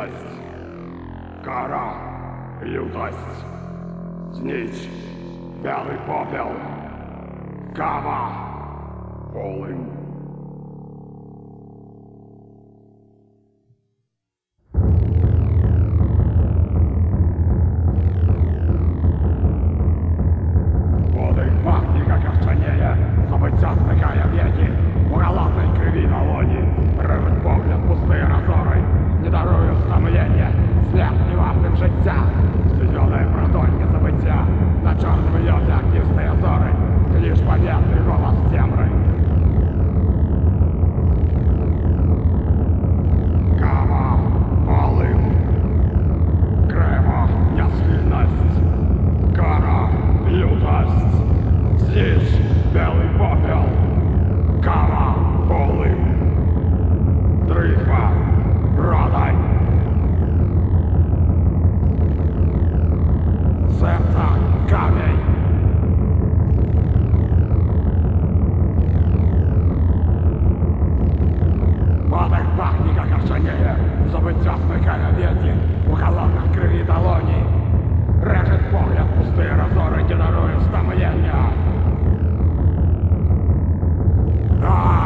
Нясильність. Кара. Лютость. Зніч. Белий попел. Кава. Полин. Зелене продольне забиття, на чорному льоді огнистые озори, лишь понятный Серця камінь. Подих пахніка кашаніє, забиття смикає віті, у холодних криві долоні. Режет погляд пустий розори, не дарує стамлення. А!